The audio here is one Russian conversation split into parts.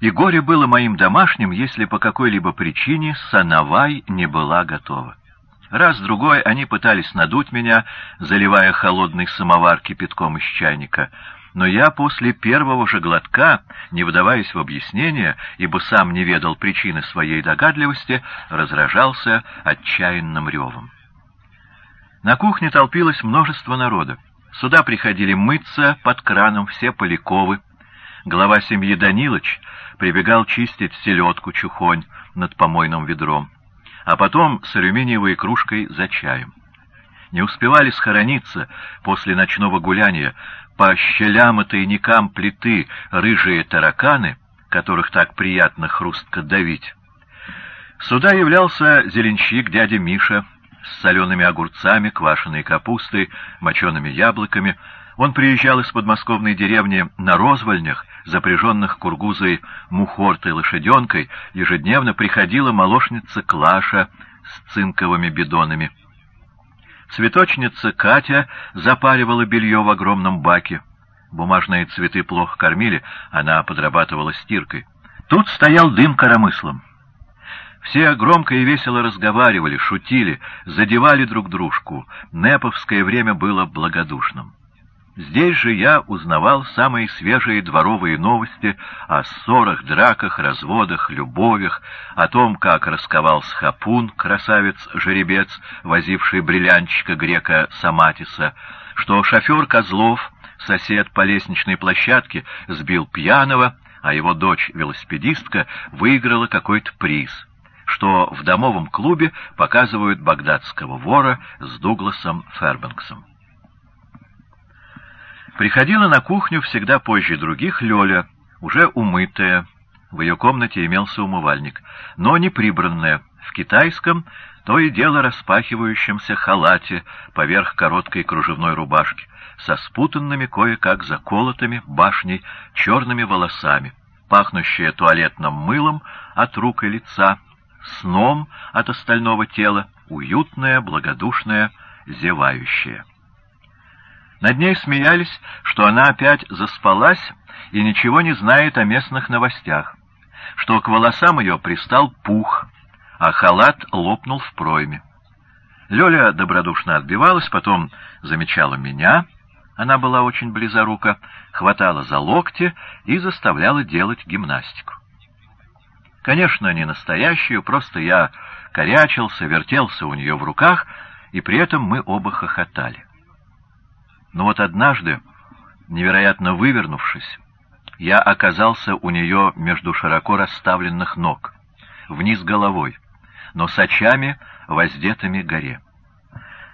И горе было моим домашним, если по какой-либо причине Санавай не была готова. Раз-другой они пытались надуть меня, заливая холодный самовар кипятком из чайника, но я после первого же глотка, не выдаваясь в объяснение, ибо сам не ведал причины своей догадливости, разражался отчаянным ревом. На кухне толпилось множество народа. Сюда приходили мыться под краном все Поляковы. Глава семьи Данилыч прибегал чистить селедку чухонь над помойным ведром, а потом с алюминиевой кружкой за чаем. Не успевали схорониться после ночного гуляния по щелям и тайникам плиты рыжие тараканы, которых так приятно хрустко давить. Сюда являлся зеленщик дядя Миша с солеными огурцами, квашеной капустой, мочеными яблоками. Он приезжал из подмосковной деревни на розвольнях, запряженных кургузой мухортой лошаденкой, ежедневно приходила молочница Клаша с цинковыми бидонами. Цветочница Катя запаривала белье в огромном баке. Бумажные цветы плохо кормили, она подрабатывала стиркой. Тут стоял дым коромыслом. Все громко и весело разговаривали, шутили, задевали друг дружку. Неповское время было благодушным. Здесь же я узнавал самые свежие дворовые новости о ссорах, драках, разводах, любовях, о том, как расковался хапун, красавец-жеребец, возивший бриллианчика грека Саматиса, что шофер Козлов, сосед по лестничной площадке, сбил пьяного, а его дочь-велосипедистка выиграла какой-то приз, что в домовом клубе показывают багдадского вора с Дугласом Фербенксом. Приходила на кухню всегда позже других Лёля, уже умытая, в ее комнате имелся умывальник, но не прибранная, в китайском, то и дело распахивающемся халате поверх короткой кружевной рубашки, со спутанными кое-как заколотыми башней черными волосами, пахнущая туалетным мылом от рук и лица, сном от остального тела, уютная, благодушная, зевающая. Над ней смеялись, что она опять заспалась и ничего не знает о местных новостях, что к волосам ее пристал пух, а халат лопнул в пройме. Лёля добродушно отбивалась, потом замечала меня, она была очень близорука, хватала за локти и заставляла делать гимнастику. Конечно, не настоящую, просто я корячился, вертелся у нее в руках, и при этом мы оба хохотали. Но вот однажды, невероятно вывернувшись, я оказался у нее между широко расставленных ног, вниз головой, но с очами, воздетыми горе.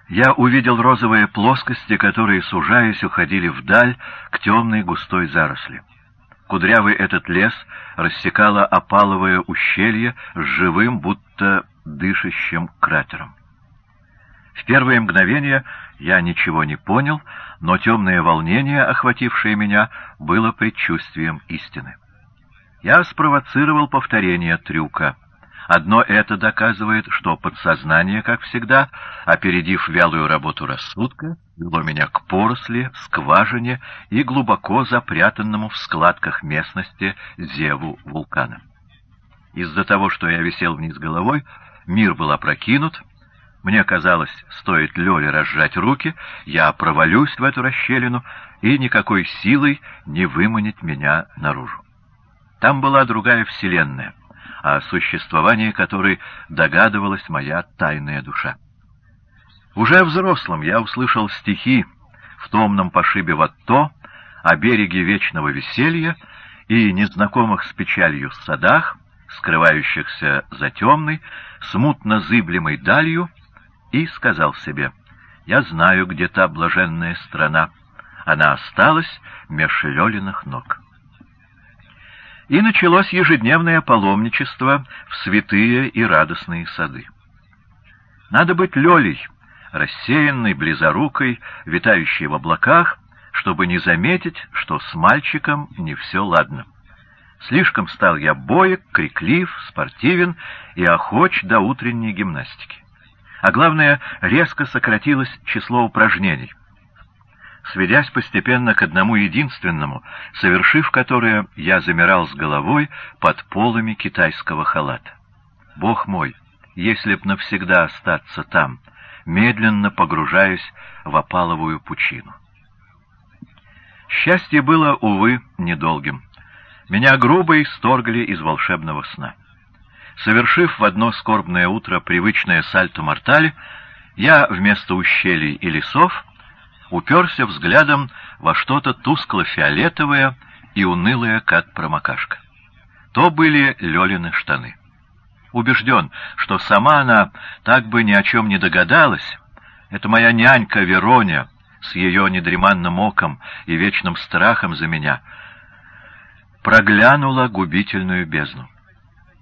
Я увидел розовые плоскости, которые, сужаясь, уходили вдаль к темной густой заросли. Кудрявый этот лес рассекало опаловое ущелье с живым, будто дышащим кратером. В первые мгновения я ничего не понял, но темное волнение, охватившее меня, было предчувствием истины. Я спровоцировал повторение трюка. Одно это доказывает, что подсознание, как всегда, опередив вялую работу рассудка, вело меня к поросли, скважине и глубоко запрятанному в складках местности зеву вулкана. Из-за того, что я висел вниз головой, мир был опрокинут, мне казалось, стоит Лёле разжать руки, я провалюсь в эту расщелину, и никакой силой не выманить меня наружу. Там была другая вселенная, о существовании которой догадывалась моя тайная душа. Уже взрослым я услышал стихи в томном пошибе Ватто о береге вечного веселья и незнакомых с печалью садах, скрывающихся за темной, смутно зыблемой далью, и сказал себе, «Я знаю, где та блаженная страна. Она осталась меж Лелиных ног». И началось ежедневное паломничество в святые и радостные сады. Надо быть Лелей, рассеянной, близорукой, витающей в облаках, чтобы не заметить, что с мальчиком не все ладно. Слишком стал я боек, криклив, спортивен и охоч до утренней гимнастики а главное, резко сократилось число упражнений. сведясь постепенно к одному единственному, совершив которое, я замирал с головой под полами китайского халата. Бог мой, если б навсегда остаться там, медленно погружаясь в опаловую пучину. Счастье было, увы, недолгим. Меня грубо исторгли из волшебного сна. Совершив в одно скорбное утро привычное сальто-мортале, я вместо ущелий и лесов уперся взглядом во что-то тускло-фиолетовое и унылое, как промокашка. То были Лёлины штаны. Убежден, что сама она так бы ни о чем не догадалась. Это моя нянька Вероня с ее недреманным оком и вечным страхом за меня проглянула губительную бездну.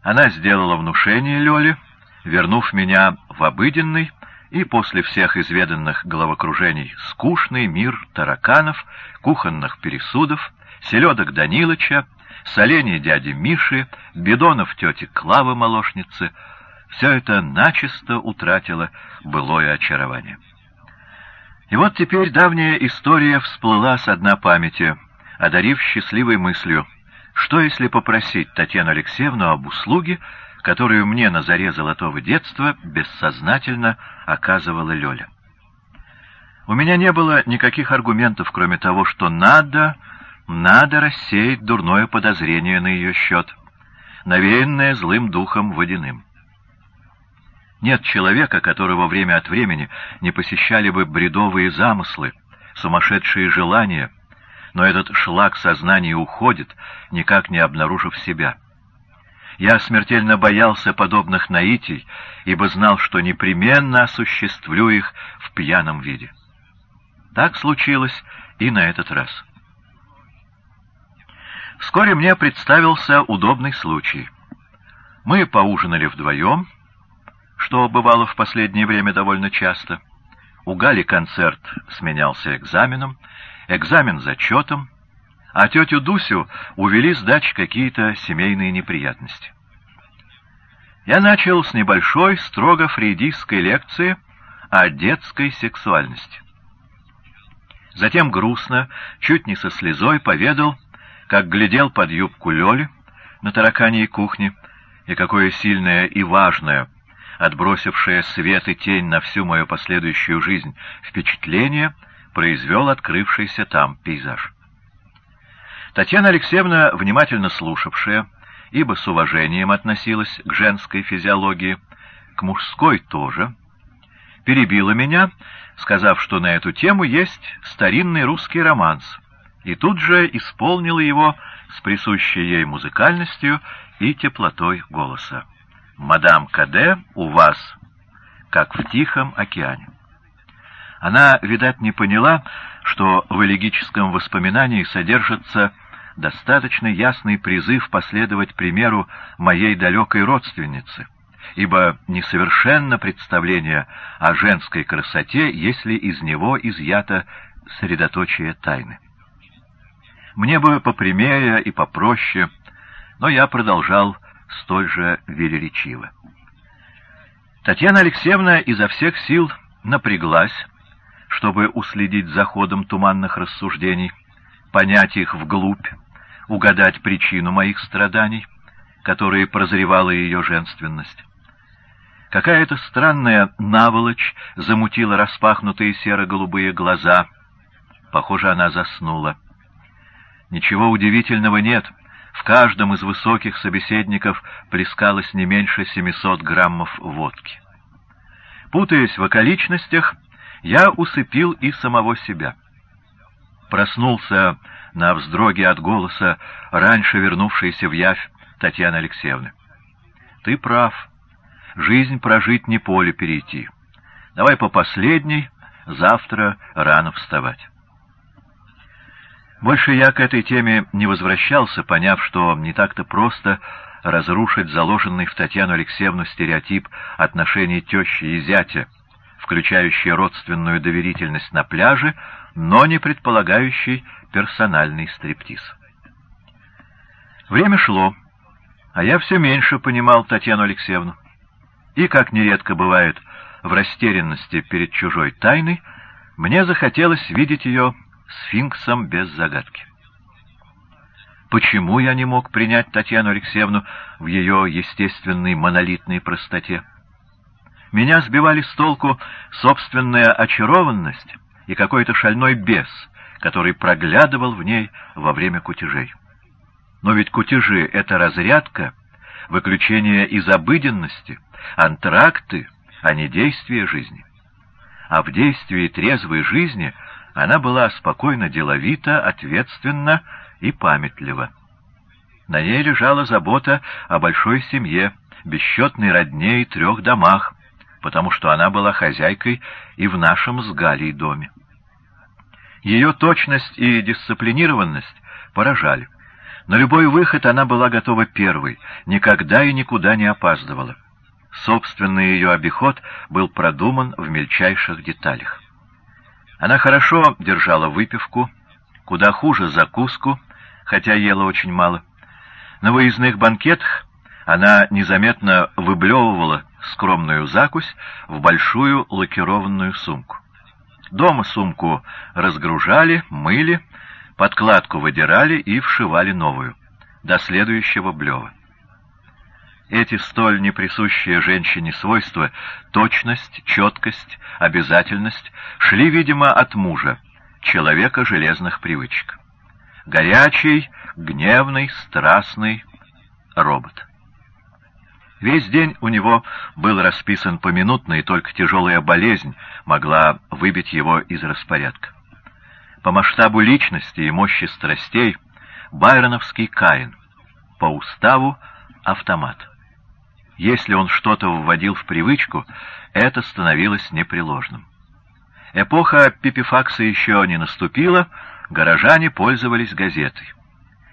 Она сделала внушение Лёле, вернув меня в обыденный и после всех изведанных головокружений скучный мир тараканов, кухонных пересудов, селедок Данилыча, солений дяди Миши, бидонов тети Клавы молочницы — все это начисто утратило былое очарование. И вот теперь давняя история всплыла с дна памяти, одарив счастливой мыслью, что если попросить Татьяну Алексеевну об услуге, которую мне на заре золотого детства бессознательно оказывала Лёля. У меня не было никаких аргументов, кроме того, что надо, надо рассеять дурное подозрение на ее счет, навеянное злым духом водяным. Нет человека, которого время от времени не посещали бы бредовые замыслы, сумасшедшие желания, но этот шлак сознания уходит, никак не обнаружив себя. Я смертельно боялся подобных наитий, ибо знал, что непременно осуществлю их в пьяном виде. Так случилось и на этот раз. Вскоре мне представился удобный случай. Мы поужинали вдвоем, что бывало в последнее время довольно часто. У Гали концерт сменялся экзаменом, экзамен зачетом, а тетю Дусю увели сдачь какие-то семейные неприятности. Я начал с небольшой, строго фрейдистской лекции о детской сексуальности. Затем грустно, чуть не со слезой, поведал, как глядел под юбку Лёли на тараканьей кухне, и какое сильное и важное, отбросившее свет и тень на всю мою последующую жизнь, впечатление произвел открывшийся там пейзаж. Татьяна Алексеевна, внимательно слушавшая, ибо с уважением относилась к женской физиологии, к мужской тоже, перебила меня, сказав, что на эту тему есть старинный русский романс, и тут же исполнила его с присущей ей музыкальностью и теплотой голоса. «Мадам Каде у вас, как в Тихом океане». Она, видать, не поняла, что в элегическом воспоминании содержится достаточно ясный призыв последовать примеру моей далекой родственницы, ибо несовершенно представление о женской красоте, если из него изъято средоточие тайны. Мне бы попрямее и попроще, но я продолжал столь же велеречиво. Татьяна Алексеевна изо всех сил напряглась, чтобы уследить за ходом туманных рассуждений, понять их вглубь, угадать причину моих страданий, которые прозревала ее женственность. Какая-то странная наволочь замутила распахнутые серо-голубые глаза. Похоже, она заснула. Ничего удивительного нет. В каждом из высоких собеседников плескалось не меньше 700 граммов водки. Путаясь в околичностях, я усыпил и самого себя. Проснулся на вздроге от голоса раньше вернувшейся в явь Татьяны Алексеевны. «Ты прав. Жизнь прожить не поле перейти. Давай по последней, завтра рано вставать». Больше я к этой теме не возвращался, поняв, что не так-то просто разрушить заложенный в Татьяну Алексеевну стереотип отношений тещи и зятя, включающий родственную доверительность на пляже, но не предполагающий персональный стриптиз. Время шло, а я все меньше понимал Татьяну Алексеевну. И, как нередко бывает в растерянности перед чужой тайной, мне захотелось видеть ее сфинксом без загадки. Почему я не мог принять Татьяну Алексеевну в ее естественной монолитной простоте? Меня сбивали с толку собственная очарованность и какой-то шальной бес, который проглядывал в ней во время кутежей. Но ведь кутежи — это разрядка, выключение из обыденности, антракты, а не действие жизни. А в действии трезвой жизни она была спокойно деловита, ответственна и памятлива. На ней лежала забота о большой семье, бесчетной родне и трех домах, потому что она была хозяйкой и в нашем с Галей доме. Ее точность и дисциплинированность поражали. На любой выход она была готова первой, никогда и никуда не опаздывала. Собственный ее обиход был продуман в мельчайших деталях. Она хорошо держала выпивку, куда хуже закуску, хотя ела очень мало. На выездных банкетах она незаметно выблевывала скромную закусь в большую лакированную сумку. Дома сумку разгружали, мыли, подкладку выдирали и вшивали новую, до следующего блева. Эти столь неприсущие женщине свойства — точность, четкость, обязательность — шли, видимо, от мужа, человека железных привычек. Горячий, гневный, страстный робот. Весь день у него был расписан поминутно, и только тяжелая болезнь могла выбить его из распорядка. По масштабу личности и мощи страстей байроновский Каин, по уставу автомат. Если он что-то вводил в привычку, это становилось непреложным. Эпоха пипифакса еще не наступила, горожане пользовались газетой.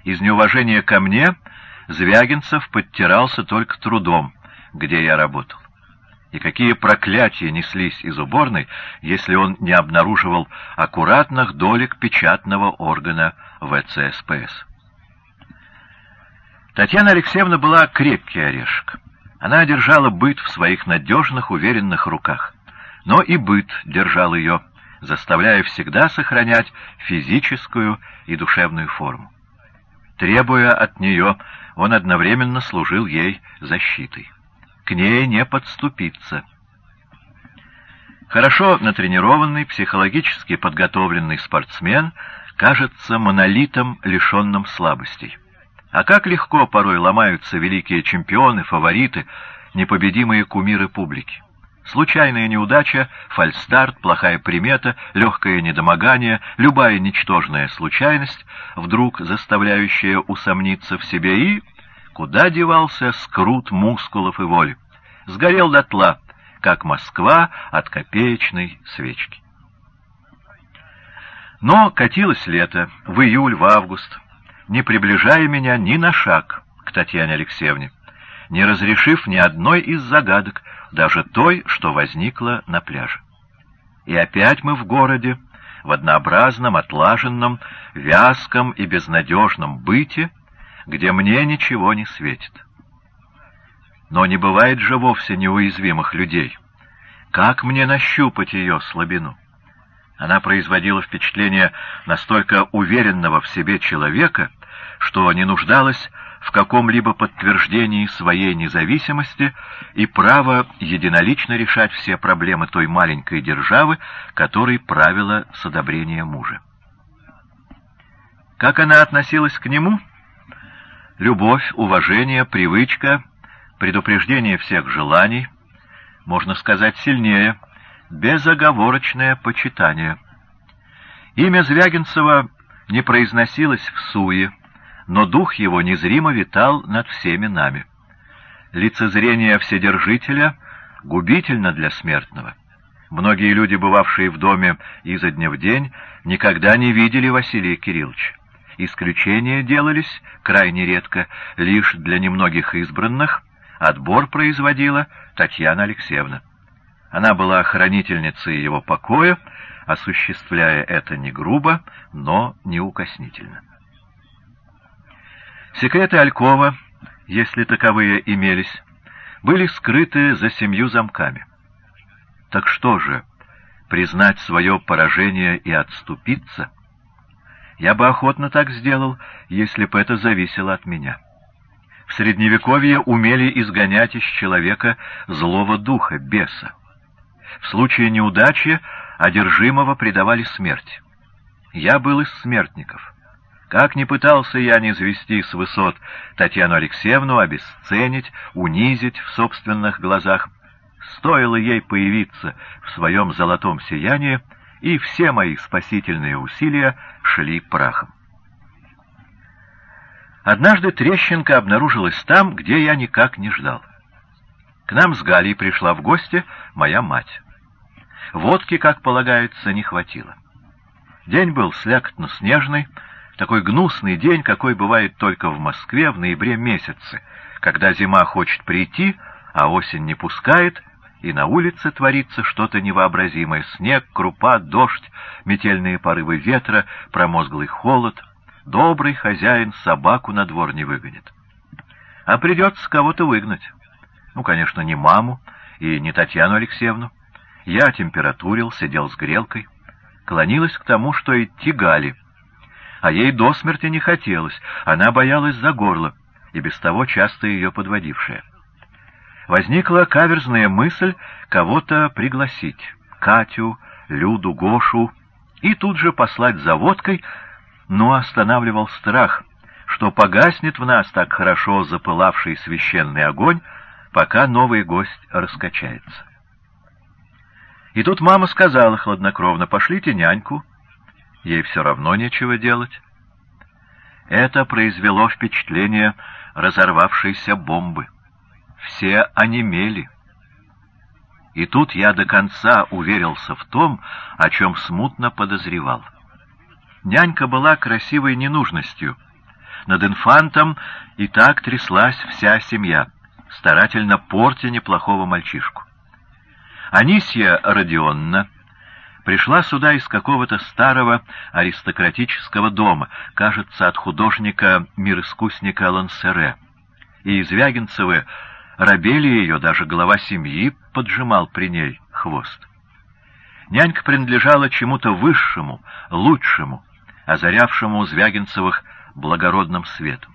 Из неуважения ко мне Звягинцев подтирался только трудом, где я работал. И какие проклятия неслись из уборной, если он не обнаруживал аккуратных долек печатного органа ВЦСПС. Татьяна Алексеевна была крепкий орешек. Она держала быт в своих надежных, уверенных руках. Но и быт держал ее, заставляя всегда сохранять физическую и душевную форму. Требуя от нее он одновременно служил ей защитой. К ней не подступиться. Хорошо натренированный, психологически подготовленный спортсмен кажется монолитом, лишенным слабостей. А как легко порой ломаются великие чемпионы, фавориты, непобедимые кумиры публики. Случайная неудача, фальстарт, плохая примета, легкое недомогание, любая ничтожная случайность, вдруг заставляющая усомниться в себе и... Куда девался скрут мускулов и воли? Сгорел дотла, как Москва от копеечной свечки. Но катилось лето, в июль, в август, не приближая меня ни на шаг к Татьяне Алексеевне, не разрешив ни одной из загадок, даже той, что возникла на пляже. И опять мы в городе, в однообразном, отлаженном, вязком и безнадежном быте, где мне ничего не светит. Но не бывает же вовсе неуязвимых людей. Как мне нащупать ее слабину? Она производила впечатление настолько уверенного в себе человека, что не нуждалась в каком-либо подтверждении своей независимости и права единолично решать все проблемы той маленькой державы, которой правила с одобрения мужа. Как она относилась к нему? Любовь, уважение, привычка, предупреждение всех желаний, можно сказать сильнее, безоговорочное почитание. Имя Звягинцева не произносилось в суе, но дух его незримо витал над всеми нами. Лицезрение Вседержителя губительно для смертного. Многие люди, бывавшие в доме изо дня в день, никогда не видели Василия Кирилловича. Исключения делались крайне редко, лишь для немногих избранных, отбор производила Татьяна Алексеевна. Она была хранительницей его покоя, осуществляя это не грубо, но неукоснительно. Секреты Алькова, если таковые имелись, были скрыты за семью замками. Так что же, признать свое поражение и отступиться? Я бы охотно так сделал, если бы это зависело от меня. В Средневековье умели изгонять из человека злого духа, беса. В случае неудачи одержимого предавали смерть. Я был из смертников. Как ни пытался я не звести с высот Татьяну Алексеевну, обесценить, унизить в собственных глазах, стоило ей появиться в своем золотом сиянии, и все мои спасительные усилия шли прахом. Однажды трещинка обнаружилась там, где я никак не ждал. К нам с Галей пришла в гости моя мать. Водки, как полагается, не хватило. День был слякотно-снежный, такой гнусный день, какой бывает только в Москве в ноябре месяце, когда зима хочет прийти, а осень не пускает, и на улице творится что-то невообразимое. Снег, крупа, дождь, метельные порывы ветра, промозглый холод — Добрый хозяин собаку на двор не выгонит. А придется кого-то выгнать. Ну, конечно, не маму и не Татьяну Алексеевну. Я температурил, сидел с грелкой. Клонилась к тому, что идти Гали. А ей до смерти не хотелось, она боялась за горло, и без того часто ее подводившая. Возникла каверзная мысль кого-то пригласить. Катю, Люду, Гошу, и тут же послать за водкой, но останавливал страх, что погаснет в нас так хорошо запылавший священный огонь, пока новый гость раскачается. И тут мама сказала хладнокровно, «Пошлите няньку, ей все равно нечего делать». Это произвело впечатление разорвавшейся бомбы. Все онемели. И тут я до конца уверился в том, о чем смутно подозревал. Нянька была красивой ненужностью. Над инфантом и так тряслась вся семья, старательно портя неплохого мальчишку. Анисья Родионна пришла сюда из какого-то старого аристократического дома, кажется, от художника-мироискусника Лансере. И из Вягинцевы рабели ее, даже глава семьи поджимал при ней хвост. Нянька принадлежала чему-то высшему, лучшему, озарявшему Звягинцевых благородным светом.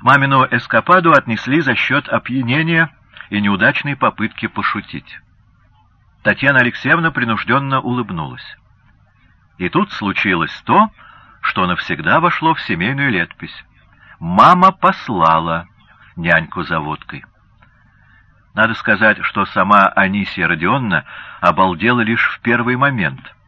Мамину эскападу отнесли за счет опьянения и неудачной попытки пошутить. Татьяна Алексеевна принужденно улыбнулась. И тут случилось то, что навсегда вошло в семейную летопись. Мама послала няньку за водкой. Надо сказать, что сама Анисия Родионна обалдела лишь в первый момент —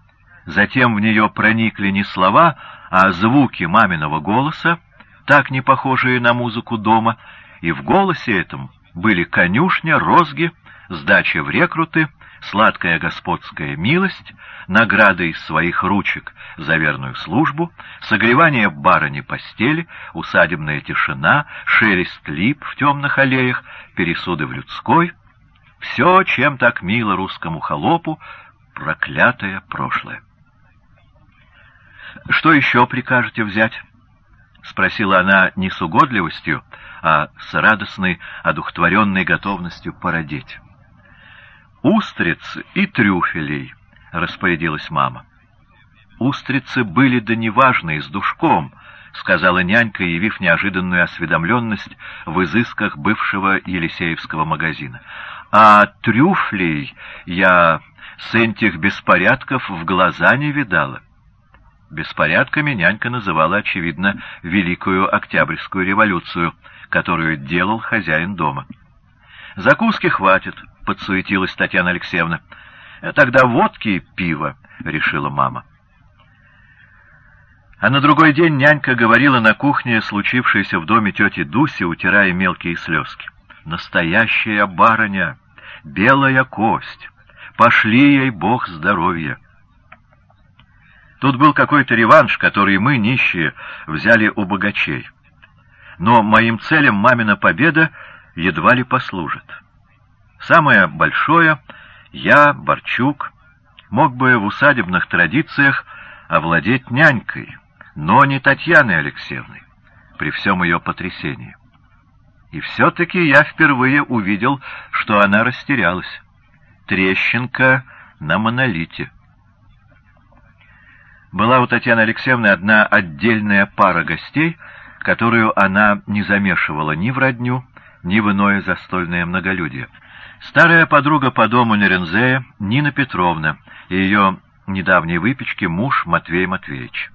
Затем в нее проникли не слова, а звуки маминого голоса, так не похожие на музыку дома, и в голосе этом были конюшня, розги, сдача в рекруты, сладкая господская милость, награда из своих ручек за верную службу, согревание барыни постели, усадебная тишина, шелест лип в темных аллеях, пересуды в людской — все, чем так мило русскому холопу, проклятое прошлое. «Что еще прикажете взять?» — спросила она не с угодливостью, а с радостной, одухотворенной готовностью породить. «Устриц и трюфелей», — распорядилась мама. «Устрицы были да неважные, с душком», — сказала нянька, явив неожиданную осведомленность в изысках бывшего Елисеевского магазина. «А трюфлей я с этих беспорядков в глаза не видала». Беспорядками нянька называла, очевидно, Великую Октябрьскую революцию, которую делал хозяин дома. «Закуски хватит», — подсуетилась Татьяна Алексеевна. «Тогда водки и пиво», — решила мама. А на другой день нянька говорила на кухне случившееся в доме тети Дуси, утирая мелкие слезки. «Настоящая барыня! Белая кость! Пошли ей Бог здоровья!» Тут был какой-то реванш, который мы, нищие, взяли у богачей. Но моим целям мамина победа едва ли послужит. Самое большое — я, Борчук, мог бы в усадебных традициях овладеть нянькой, но не Татьяной Алексеевной, при всем ее потрясении. И все-таки я впервые увидел, что она растерялась. Трещинка на монолите. Была у Татьяны Алексеевны одна отдельная пара гостей, которую она не замешивала ни в родню, ни в иное застольное многолюдие. Старая подруга по дому Нерензея Нина Петровна и ее недавней выпечки муж Матвей Матвеевич.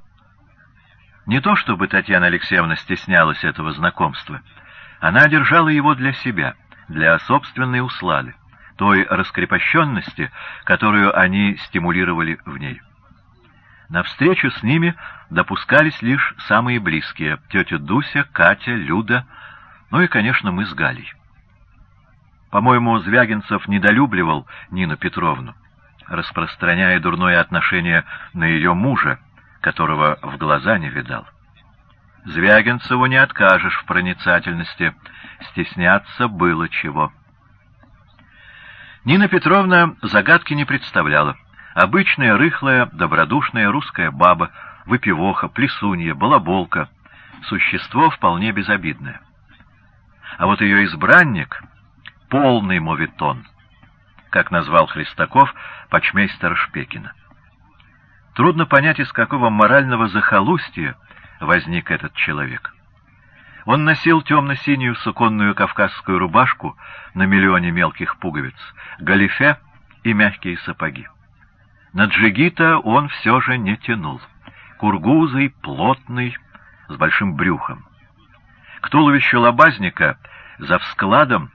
Не то чтобы Татьяна Алексеевна стеснялась этого знакомства. Она держала его для себя, для собственной услады, той раскрепощенности, которую они стимулировали в ней. На встречу с ними допускались лишь самые близкие — тетя Дуся, Катя, Люда, ну и, конечно, мы с Галей. По-моему, Звягинцев недолюбливал Нину Петровну, распространяя дурное отношение на ее мужа, которого в глаза не видал. Звягинцеву не откажешь в проницательности, стесняться было чего. Нина Петровна загадки не представляла. Обычная, рыхлая, добродушная русская баба, выпивоха, плесунья, балаболка. Существо вполне безобидное. А вот ее избранник — полный моветон, как назвал Христаков почмейстер Шпекина. Трудно понять, из какого морального захолустья возник этот человек. Он носил темно-синюю суконную кавказскую рубашку на миллионе мелких пуговиц, галифе и мягкие сапоги. На джигита он все же не тянул. Кургузый, плотный, с большим брюхом. К туловищу лобазника за вскладом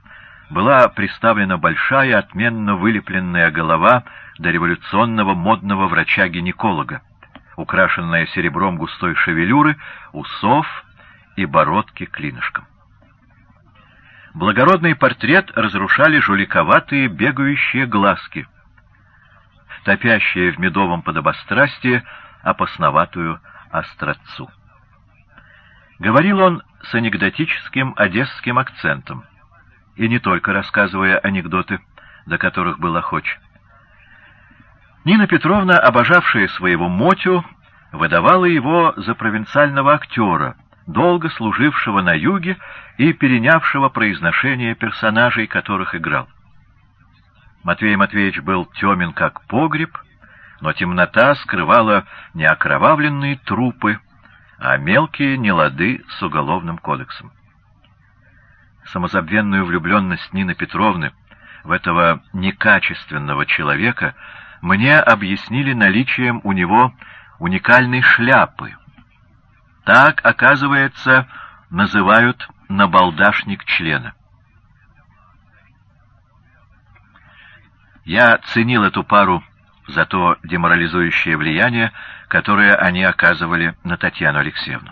была приставлена большая, отменно вылепленная голова дореволюционного модного врача-гинеколога, украшенная серебром густой шевелюры, усов и бородки клинышком. Благородный портрет разрушали жуликоватые бегающие глазки, топящие в медовом подобострастии опасноватую остротцу. Говорил он с анекдотическим одесским акцентом, и не только рассказывая анекдоты, до которых был охоч. Нина Петровна, обожавшая своего Мотю, выдавала его за провинциального актера, долго служившего на юге и перенявшего произношение персонажей, которых играл. Матвей Матвеевич был темен, как погреб, но темнота скрывала не окровавленные трупы, а мелкие нелады с уголовным кодексом. Самозабвенную влюбленность Нины Петровны в этого некачественного человека мне объяснили наличием у него уникальной шляпы. Так, оказывается, называют набалдашник члена. Я ценил эту пару за то деморализующее влияние, которое они оказывали на Татьяну Алексеевну.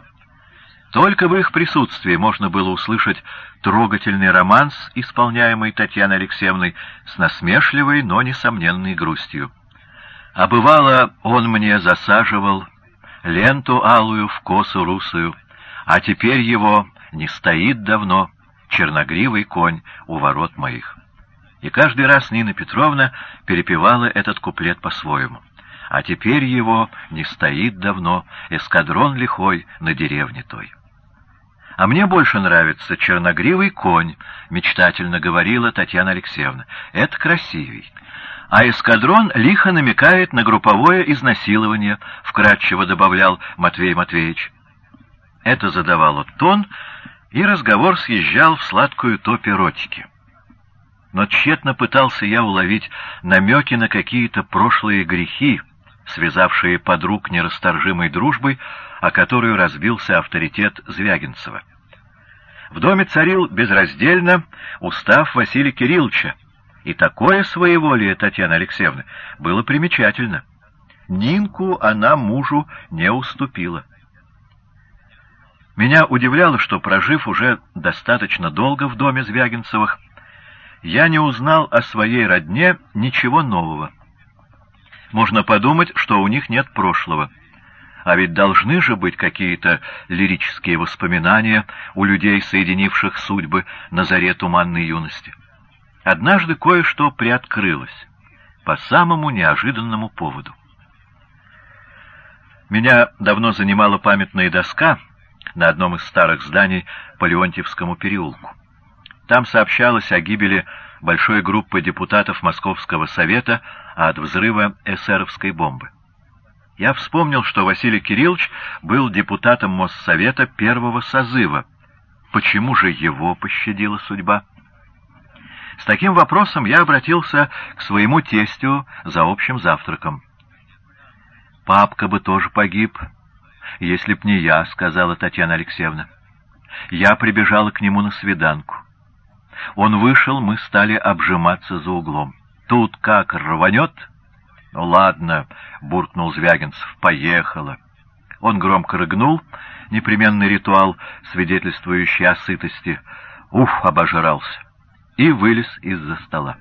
Только в их присутствии можно было услышать трогательный романс, исполняемый Татьяной Алексеевной с насмешливой, но несомненной грустью. А бывало, он мне засаживал ленту алую в косу русую, а теперь его не стоит давно черногривый конь у ворот моих. И каждый раз Нина Петровна перепевала этот куплет по-своему. А теперь его не стоит давно эскадрон лихой на деревне той. «А мне больше нравится черногривый конь», — мечтательно говорила Татьяна Алексеевна. «Это красивей». А эскадрон лихо намекает на групповое изнасилование, — вкратчиво добавлял Матвей Матвеевич. Это задавало тон, и разговор съезжал в сладкую топь эротики но тщетно пытался я уловить намеки на какие-то прошлые грехи, связавшие подруг нерасторжимой дружбой, о которую разбился авторитет Звягинцева. В доме царил безраздельно устав Василия Кирилловича, и такое своеволие Татьяны Алексеевны было примечательно. Нинку она мужу не уступила. Меня удивляло, что, прожив уже достаточно долго в доме Звягинцевых, я не узнал о своей родне ничего нового. Можно подумать, что у них нет прошлого. А ведь должны же быть какие-то лирические воспоминания у людей, соединивших судьбы на заре туманной юности. Однажды кое-что приоткрылось по самому неожиданному поводу. Меня давно занимала памятная доска на одном из старых зданий по Леонтьевскому переулку. Там сообщалось о гибели большой группы депутатов Московского совета от взрыва эсеровской бомбы. Я вспомнил, что Василий Кириллович был депутатом Моссовета первого созыва. Почему же его пощадила судьба? С таким вопросом я обратился к своему тестю за общим завтраком. «Папка бы тоже погиб, если б не я», — сказала Татьяна Алексеевна. Я прибежала к нему на свиданку. Он вышел, мы стали обжиматься за углом. Тут как рванет? Ну ладно, буркнул Звягинцев, поехала. Он громко рыгнул, непременный ритуал, свидетельствующий о сытости. Уф, обожрался. И вылез из-за стола.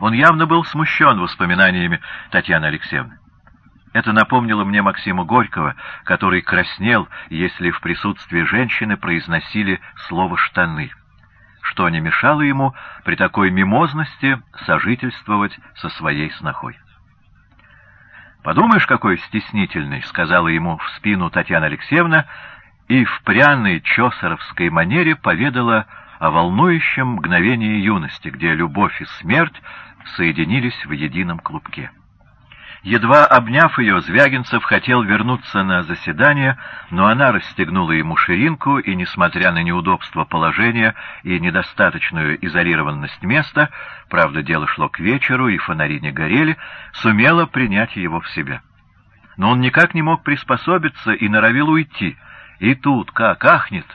Он явно был смущен воспоминаниями Татьяны Алексеевны. Это напомнило мне Максима Горького, который краснел, если в присутствии женщины произносили слово «штаны», что не мешало ему при такой мимозности сожительствовать со своей снохой. «Подумаешь, какой стеснительный!» — сказала ему в спину Татьяна Алексеевна, и в пряной чосеровской манере поведала о волнующем мгновении юности, где любовь и смерть соединились в едином клубке. Едва обняв ее, Звягинцев хотел вернуться на заседание, но она расстегнула ему ширинку и, несмотря на неудобство положения и недостаточную изолированность места, правда, дело шло к вечеру и фонари не горели, сумела принять его в себя. Но он никак не мог приспособиться и норовил уйти. И тут, как ахнет!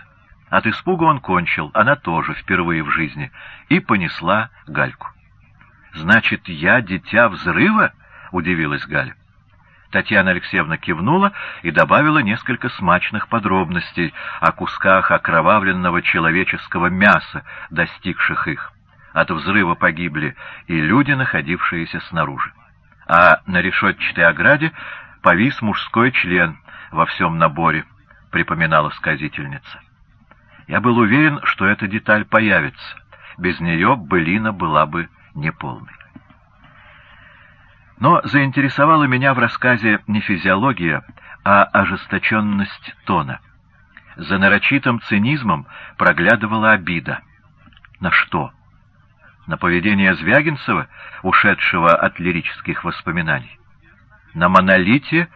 От испуга он кончил, она тоже, впервые в жизни, и понесла Гальку. «Значит, я дитя взрыва?» — удивилась Галя. Татьяна Алексеевна кивнула и добавила несколько смачных подробностей о кусках окровавленного человеческого мяса, достигших их. От взрыва погибли и люди, находившиеся снаружи. А на решетчатой ограде повис мужской член во всем наборе, припоминала сказительница. Я был уверен, что эта деталь появится. Без нее былина была бы неполной. Но заинтересовала меня в рассказе не физиология, а ожесточенность тона. За нарочитым цинизмом проглядывала обида. На что? На поведение Звягинцева, ушедшего от лирических воспоминаний. На монолите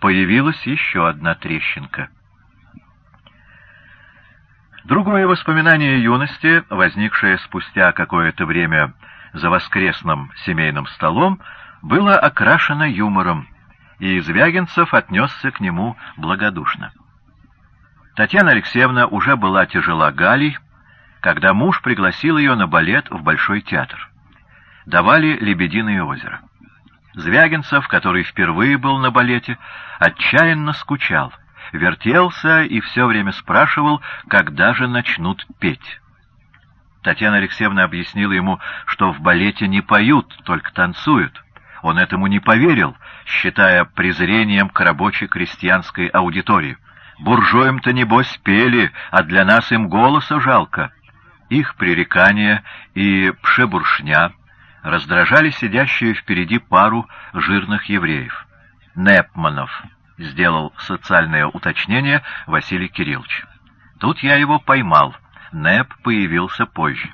появилась еще одна трещинка. Другое воспоминание юности, возникшее спустя какое-то время за воскресным семейным столом, было окрашено юмором, и Звягинцев отнесся к нему благодушно. Татьяна Алексеевна уже была тяжела Галей, когда муж пригласил ее на балет в Большой театр. Давали «Лебединое озеро». Звягинцев, который впервые был на балете, отчаянно скучал, вертелся и все время спрашивал, когда же начнут петь. Татьяна Алексеевна объяснила ему, что в балете не поют, только танцуют. Он этому не поверил, считая презрением к рабочей крестьянской аудитории. Буржуям-то, небось, пели, а для нас им голоса жалко. Их пререкания и пшебуршня раздражали сидящую впереди пару жирных евреев. Непманов сделал социальное уточнение Василий Кириллович. Тут я его поймал. Неп появился позже.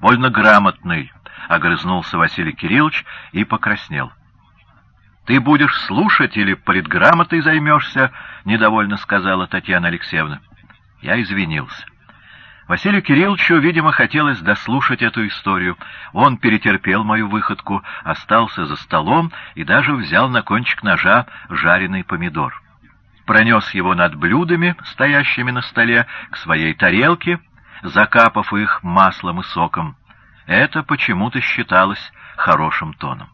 Больно грамотный, — огрызнулся Василий Кириллович и покраснел. — Ты будешь слушать или предграмотой займешься? — недовольно сказала Татьяна Алексеевна. Я извинился. Василию Кирилловичу, видимо, хотелось дослушать эту историю. Он перетерпел мою выходку, остался за столом и даже взял на кончик ножа жареный помидор. Пронес его над блюдами, стоящими на столе, к своей тарелке, закапав их маслом и соком. Это почему-то считалось хорошим тоном.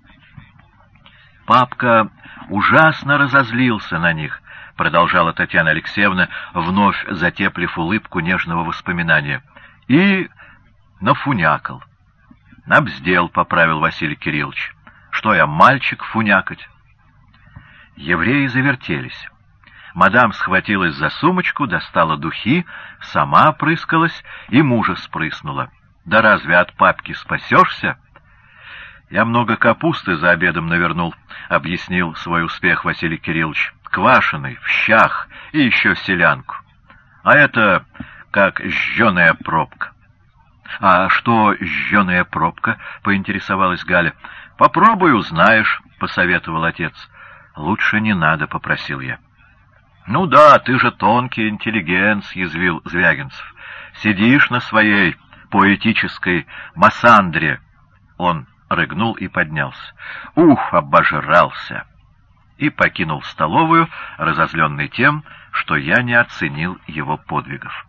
Папка ужасно разозлился на них, продолжала Татьяна Алексеевна, вновь затеплив улыбку нежного воспоминания. И нафунякал. Набздел, поправил Василий Кириллович. Что я, мальчик, фунякать? Евреи завертелись. Мадам схватилась за сумочку, достала духи, сама прыскалась и мужа спрыснула. Да разве от папки спасешься? Я много капусты за обедом навернул, — объяснил свой успех Василий Кириллович. Квашеный, в щах и еще селянку. А это как жженая пробка. — А что жженая пробка? — поинтересовалась Галя. — Попробуй, узнаешь, — посоветовал отец. — «Лучше не надо», — попросил я. «Ну да, ты же тонкий интеллигент», — съязвил Звягинцев. «Сидишь на своей поэтической массандре». Он рыгнул и поднялся. «Ух, обожрался!» И покинул столовую, разозленный тем, что я не оценил его подвигов.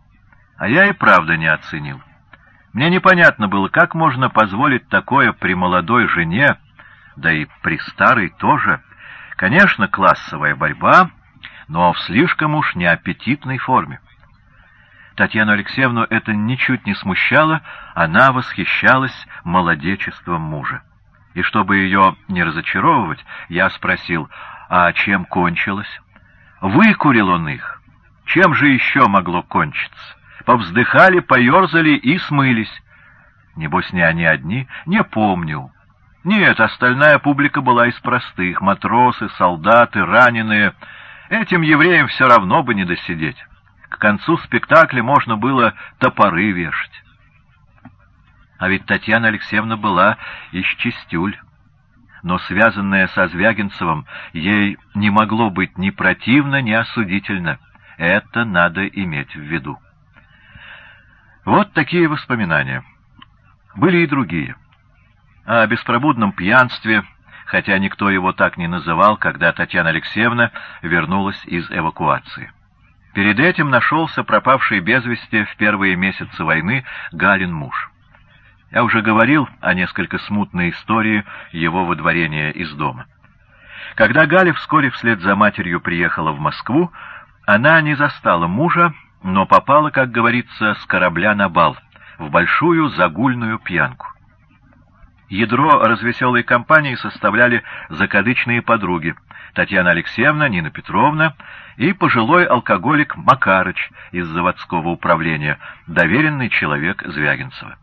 А я и правда не оценил. Мне непонятно было, как можно позволить такое при молодой жене, да и при старой тоже. Конечно, классовая борьба, но в слишком уж неаппетитной форме. Татьяну Алексеевну это ничуть не смущало, она восхищалась молодечеством мужа. И чтобы ее не разочаровывать, я спросил, а чем кончилось? Выкурил он их. Чем же еще могло кончиться? Повздыхали, поерзали и смылись. Небось, не они одни? Не помню. Нет, остальная публика была из простых. Матросы, солдаты, раненые. Этим евреям все равно бы не досидеть. К концу спектакля можно было топоры вешать. А ведь Татьяна Алексеевна была из Чистюль. Но связанная со Звягинцевым ей не могло быть ни противно, ни осудительно. Это надо иметь в виду. Вот такие воспоминания. Были и другие. О беспробудном пьянстве, хотя никто его так не называл, когда Татьяна Алексеевна вернулась из эвакуации. Перед этим нашелся пропавший без вести в первые месяцы войны Галин муж. Я уже говорил о несколько смутной истории его выдворения из дома. Когда Галя вскоре вслед за матерью приехала в Москву, она не застала мужа, но попала, как говорится, с корабля на бал, в большую загульную пьянку. Ядро развеселой компании составляли закадычные подруги Татьяна Алексеевна, Нина Петровна и пожилой алкоголик Макарыч из заводского управления, доверенный человек Звягинцева.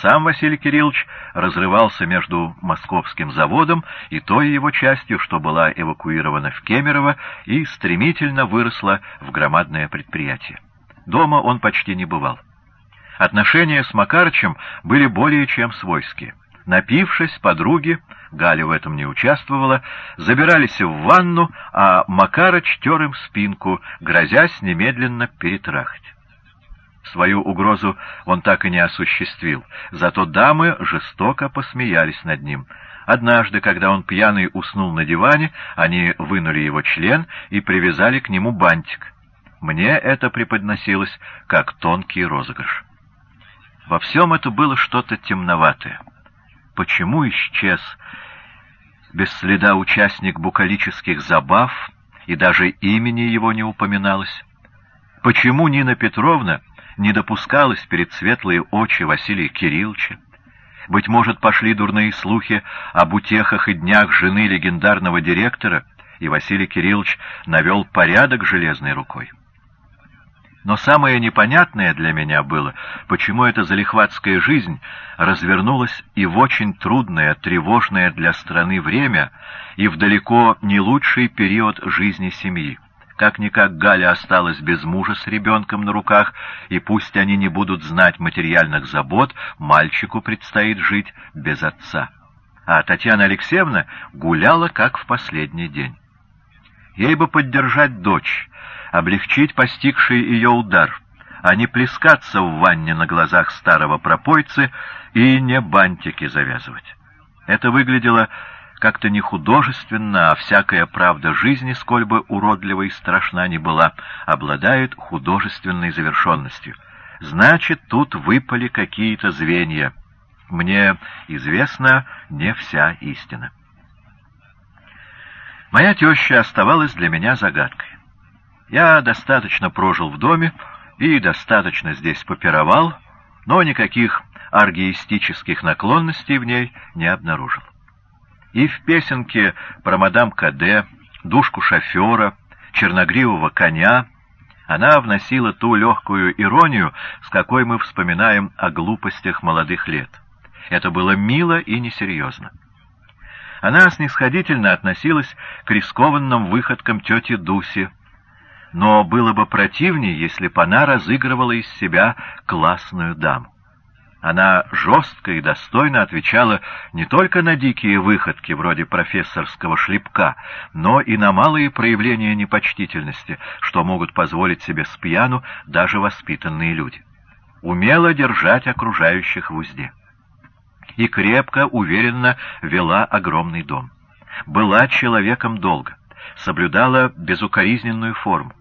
Сам Василий Кириллович разрывался между московским заводом и той его частью, что была эвакуирована в Кемерово и стремительно выросла в громадное предприятие. Дома он почти не бывал. Отношения с Макарычем были более чем свойские. Напившись, подруги, Галя в этом не участвовала, забирались в ванну, а Макарыч тер им спинку, грозясь немедленно перетрахать. Свою угрозу он так и не осуществил, зато дамы жестоко посмеялись над ним. Однажды, когда он пьяный уснул на диване, они вынули его член и привязали к нему бантик. Мне это преподносилось как тонкий розыгрыш. Во всем это было что-то темноватое. Почему исчез без следа участник букалических забав, и даже имени его не упоминалось? Почему Нина Петровна не допускалась перед светлые очи Василия Кирилловича? Быть может, пошли дурные слухи об утехах и днях жены легендарного директора, и Василий Кириллович навел порядок железной рукой. Но самое непонятное для меня было, почему эта залихватская жизнь развернулась и в очень трудное, тревожное для страны время, и в далеко не лучший период жизни семьи. Как-никак Галя осталась без мужа с ребенком на руках, и пусть они не будут знать материальных забот, мальчику предстоит жить без отца. А Татьяна Алексеевна гуляла, как в последний день. Ей бы поддержать дочь, облегчить постигший ее удар, а не плескаться в ванне на глазах старого пропойцы и не бантики завязывать. Это выглядело как-то не художественно, а всякая правда жизни, сколь бы уродлива и страшна ни была, обладает художественной завершенностью. Значит, тут выпали какие-то звенья. Мне известна не вся истина. Моя теща оставалась для меня загадкой. Я достаточно прожил в доме и достаточно здесь попировал, но никаких аргиистических наклонностей в ней не обнаружил. И в песенке про мадам Каде, душку шофера, черногривого коня она вносила ту легкую иронию, с какой мы вспоминаем о глупостях молодых лет. Это было мило и несерьезно. Она снисходительно относилась к рискованным выходкам тети Дуси, но было бы противнее, если бы она разыгрывала из себя классную даму. Она жестко и достойно отвечала не только на дикие выходки вроде профессорского шлепка, но и на малые проявления непочтительности, что могут позволить себе с пьяну даже воспитанные люди. Умела держать окружающих в узде. И крепко, уверенно вела огромный дом. Была человеком долго, соблюдала безукоризненную форму.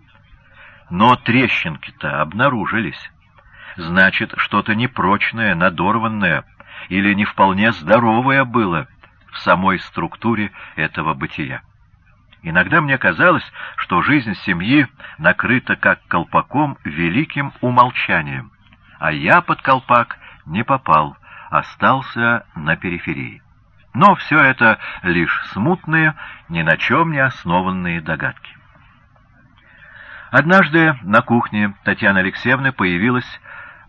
Но трещинки-то обнаружились значит, что-то непрочное, надорванное или не вполне здоровое было в самой структуре этого бытия. Иногда мне казалось, что жизнь семьи накрыта как колпаком великим умолчанием, а я под колпак не попал, остался на периферии. Но все это лишь смутные, ни на чем не основанные догадки. Однажды на кухне Татьяны Алексеевны появилась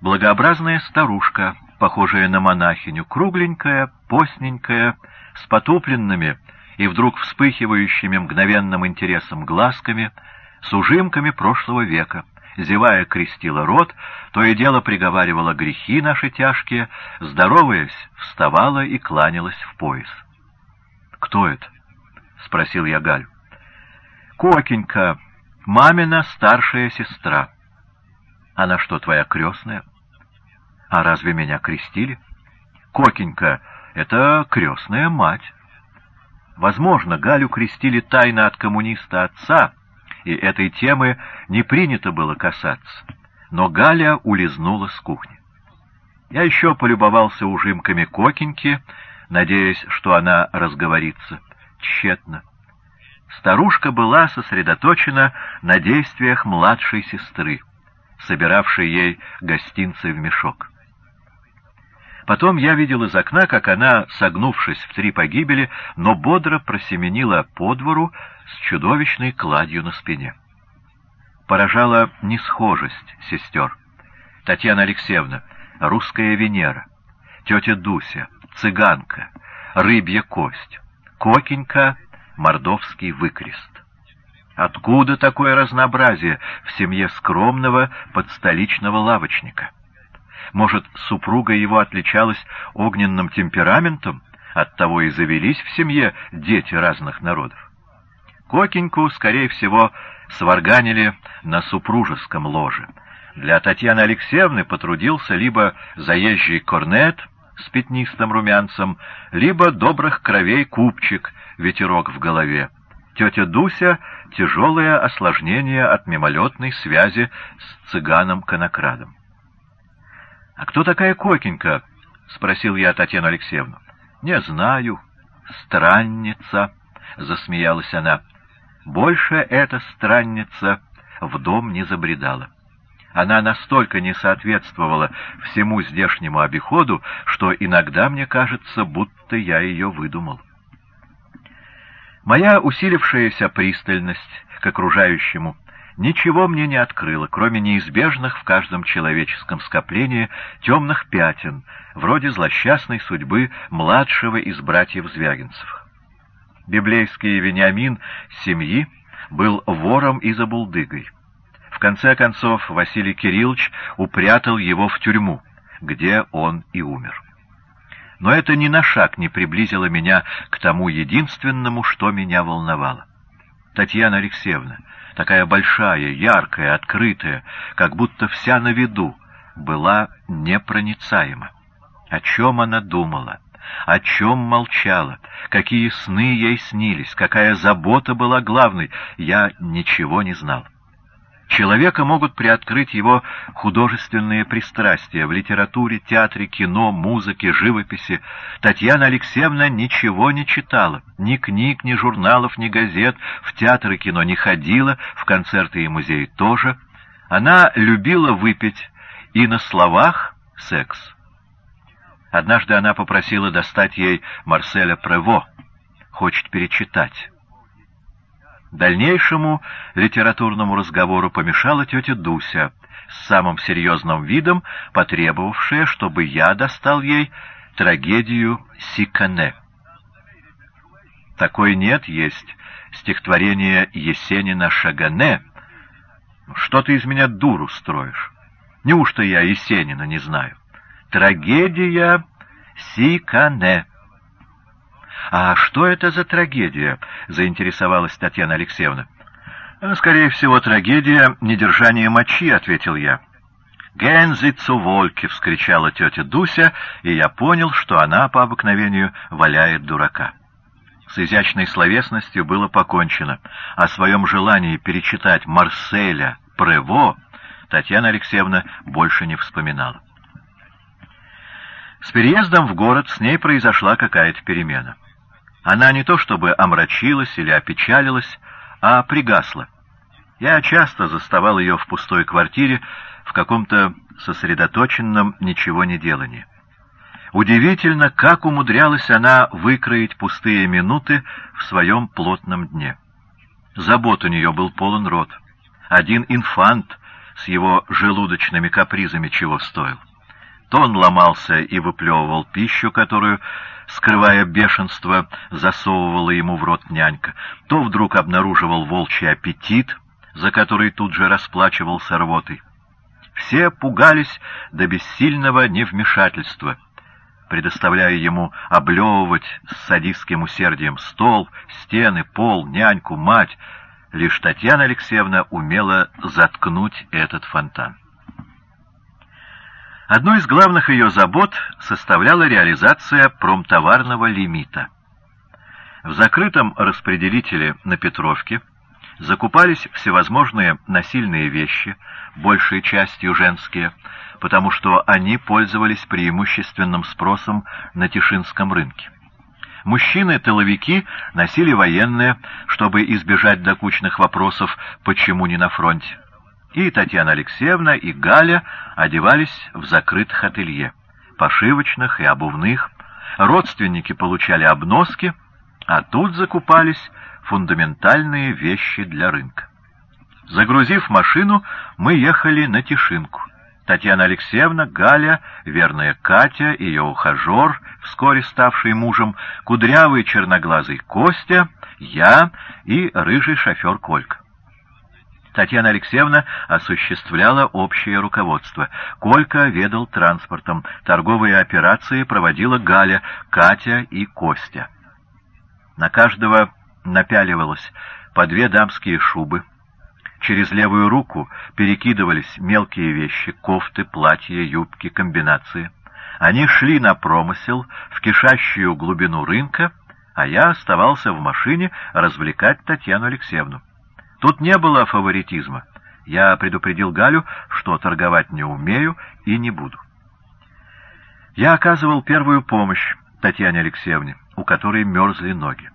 благообразная старушка, похожая на монахиню, кругленькая, постненькая, с потупленными и вдруг вспыхивающими мгновенным интересом глазками, с ужимками прошлого века, зевая крестила рот, то и дело приговаривала грехи наши тяжкие, здороваясь, вставала и кланялась в пояс. «Кто это?» — спросил я Галю. «Кокенька, мамина старшая сестра». «Она что, твоя крестная?» А разве меня крестили? Кокенька — это крестная мать. Возможно, Галю крестили тайно от коммуниста отца, и этой темы не принято было касаться. Но Галя улизнула с кухни. Я еще полюбовался ужимками Кокеньки, надеясь, что она разговорится. Тщетно. Старушка была сосредоточена на действиях младшей сестры, собиравшей ей гостинцы в мешок. Потом я видел из окна, как она, согнувшись в три погибели, но бодро просеменила по двору с чудовищной кладью на спине. Поражала несхожесть сестер. Татьяна Алексеевна, русская Венера, тетя Дуся, цыганка, рыбья кость, кокенька, мордовский выкрест. Откуда такое разнообразие в семье скромного подстоличного лавочника? Может, супруга его отличалась огненным темпераментом, оттого и завелись в семье дети разных народов. Кокеньку, скорее всего, сварганили на супружеском ложе. Для Татьяны Алексеевны потрудился либо заезжий корнет с пятнистым румянцем, либо добрых кровей купчик, ветерок в голове. Тетя Дуся — тяжелое осложнение от мимолетной связи с цыганом-конокрадом. — А кто такая Кокенька? — спросил я Татьяну Алексеевну. — Не знаю. Странница, — засмеялась она. Больше эта странница в дом не забредала. Она настолько не соответствовала всему здешнему обиходу, что иногда мне кажется, будто я ее выдумал. Моя усилившаяся пристальность к окружающему ничего мне не открыло, кроме неизбежных в каждом человеческом скоплении темных пятен, вроде злосчастной судьбы младшего из братьев Звягинцев. Библейский Вениамин семьи был вором и забулдыгой. В конце концов Василий Кириллович упрятал его в тюрьму, где он и умер. Но это ни на шаг не приблизило меня к тому единственному, что меня волновало. Татьяна Алексеевна, такая большая, яркая, открытая, как будто вся на виду, была непроницаема. О чем она думала? О чем молчала? Какие сны ей снились? Какая забота была главной? Я ничего не знал. Человека могут приоткрыть его художественные пристрастия в литературе, театре, кино, музыке, живописи. Татьяна Алексеевна ничего не читала, ни книг, ни журналов, ни газет, в театр и кино не ходила, в концерты и музеи тоже. Она любила выпить и на словах секс. Однажды она попросила достать ей Марселя Прево, хочет перечитать. Дальнейшему литературному разговору помешала тетя Дуся, с самым серьезным видом потребовавшая, чтобы я достал ей трагедию Сикане. Такой нет, есть стихотворение Есенина «Шагане». Что ты из меня дуру строишь? Неужто я Есенина не знаю? Трагедия Сикане. «А что это за трагедия?» — заинтересовалась Татьяна Алексеевна. «Скорее всего, трагедия недержания мочи», — ответил я. «Гензицу Вольке!» — вскричала тетя Дуся, и я понял, что она по обыкновению валяет дурака. С изящной словесностью было покончено. О своем желании перечитать Марселя Прево Татьяна Алексеевна больше не вспоминала. С переездом в город с ней произошла какая-то перемена. Она не то чтобы омрачилась или опечалилась, а пригасла. Я часто заставал ее в пустой квартире в каком-то сосредоточенном ничего не делании. Удивительно, как умудрялась она выкроить пустые минуты в своем плотном дне. Забот у нее был полон рот. Один инфант с его желудочными капризами чего стоил. То он ломался и выплевывал пищу, которую, скрывая бешенство, засовывала ему в рот нянька, то вдруг обнаруживал волчий аппетит, за который тут же расплачивался рвотой. Все пугались до бессильного невмешательства, предоставляя ему облевывать с садистским усердием стол, стены, пол, няньку, мать. Лишь Татьяна Алексеевна умела заткнуть этот фонтан. Одной из главных ее забот составляла реализация промтоварного лимита. В закрытом распределителе на Петровке закупались всевозможные насильные вещи, большей частью женские, потому что они пользовались преимущественным спросом на Тишинском рынке. Мужчины-тыловики носили военные, чтобы избежать докучных вопросов «почему не на фронте?». И Татьяна Алексеевна, и Галя одевались в закрытых ателье, пошивочных и обувных. Родственники получали обноски, а тут закупались фундаментальные вещи для рынка. Загрузив машину, мы ехали на Тишинку. Татьяна Алексеевна, Галя, верная Катя, ее ухажер, вскоре ставший мужем, кудрявый черноглазый Костя, я и рыжий шофер Колька. Татьяна Алексеевна осуществляла общее руководство. Колька ведал транспортом. Торговые операции проводила Галя, Катя и Костя. На каждого напяливалось по две дамские шубы. Через левую руку перекидывались мелкие вещи, кофты, платья, юбки, комбинации. Они шли на промысел, в кишащую глубину рынка, а я оставался в машине развлекать Татьяну Алексеевну. Тут не было фаворитизма. Я предупредил Галю, что торговать не умею и не буду. Я оказывал первую помощь Татьяне Алексеевне, у которой мерзли ноги.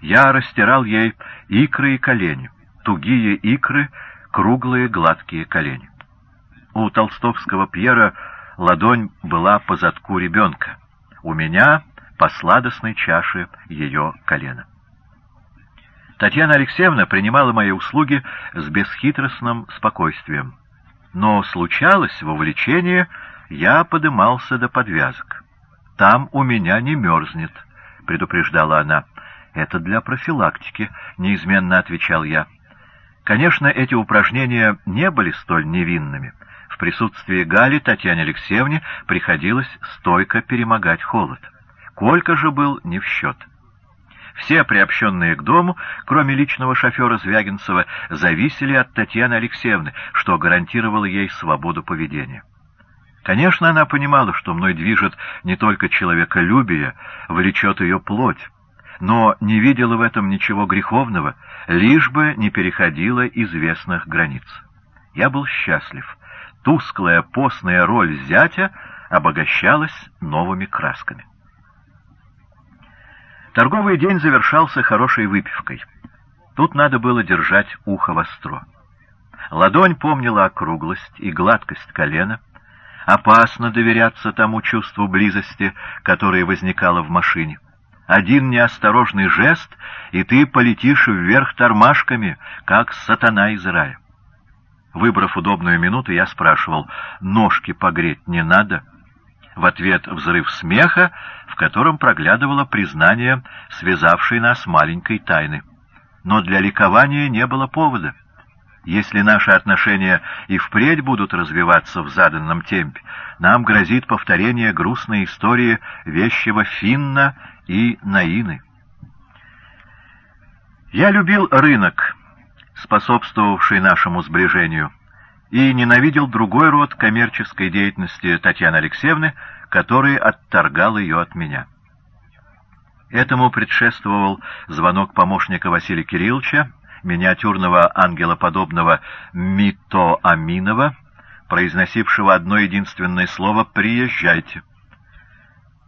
Я растирал ей икры и колени, тугие икры, круглые гладкие колени. У толстовского Пьера ладонь была по задку ребенка, у меня по сладостной чаше ее колена. Татьяна Алексеевна принимала мои услуги с бесхитростным спокойствием. Но случалось вовлечение, я подымался до подвязок. «Там у меня не мерзнет», — предупреждала она. «Это для профилактики», — неизменно отвечал я. Конечно, эти упражнения не были столь невинными. В присутствии Гали Татьяне Алексеевне приходилось стойко перемогать холод. Колька же был не в счет. Все приобщенные к дому, кроме личного шофера Звягинцева, зависели от Татьяны Алексеевны, что гарантировало ей свободу поведения. Конечно, она понимала, что мной движет не только человеколюбие, влечет ее плоть, но не видела в этом ничего греховного, лишь бы не переходила известных границ. Я был счастлив. Тусклая постная роль зятя обогащалась новыми красками. Торговый день завершался хорошей выпивкой. Тут надо было держать ухо востро. Ладонь помнила округлость и гладкость колена. Опасно доверяться тому чувству близости, которое возникало в машине. Один неосторожный жест, и ты полетишь вверх тормашками, как сатана из рая. Выбрав удобную минуту, я спрашивал, ножки погреть не надо? В ответ взрыв смеха, в котором проглядывало признание связавшей нас маленькой тайны. Но для ликования не было повода. Если наши отношения и впредь будут развиваться в заданном темпе, нам грозит повторение грустной истории вещего Финна и Наины. Я любил рынок, способствовавший нашему сближению, и ненавидел другой род коммерческой деятельности Татьяны Алексеевны, который отторгал ее от меня. Этому предшествовал звонок помощника Василия Кирилловича, миниатюрного ангелоподобного Мито Аминова, произносившего одно единственное слово «приезжайте».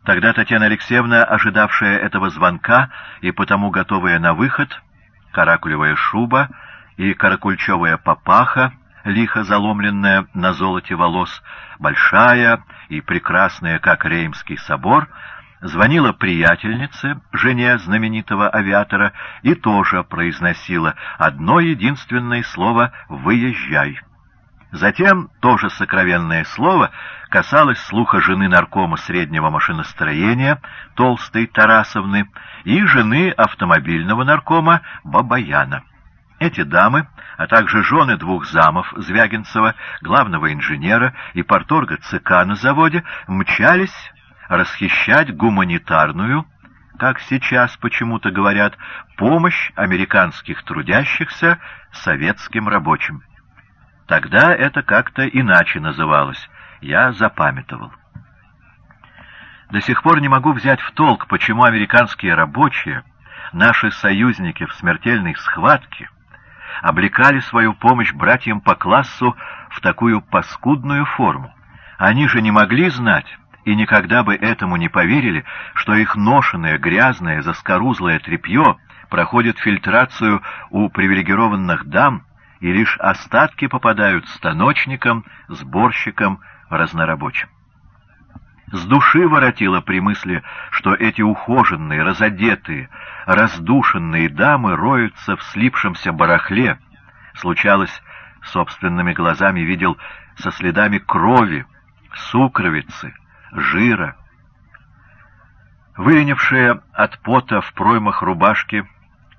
Тогда Татьяна Алексеевна, ожидавшая этого звонка и потому готовая на выход, каракулевая шуба и каракульчевая папаха, лихо заломленная на золоте волос, большая и прекрасная, как Реймский собор, звонила приятельнице, жене знаменитого авиатора, и тоже произносила одно единственное слово «выезжай». Затем тоже сокровенное слово касалось слуха жены наркома среднего машиностроения, толстой Тарасовны, и жены автомобильного наркома Бабаяна. Эти дамы, а также жены двух замов Звягинцева, главного инженера и порторга ЦК на заводе, мчались расхищать гуманитарную, как сейчас почему-то говорят, помощь американских трудящихся советским рабочим. Тогда это как-то иначе называлось, я запамятовал. До сих пор не могу взять в толк, почему американские рабочие, наши союзники в смертельной схватке, облекали свою помощь братьям по классу в такую паскудную форму. Они же не могли знать, и никогда бы этому не поверили, что их ношенное, грязное, заскорузлое тряпье проходит фильтрацию у привилегированных дам, и лишь остатки попадают станочникам, сборщикам, разнорабочим. С души воротило при мысли, что эти ухоженные, разодетые, раздушенные дамы роются в слипшемся барахле. Случалось, собственными глазами видел со следами крови, сукровицы, жира. Выленившие от пота в проймах рубашки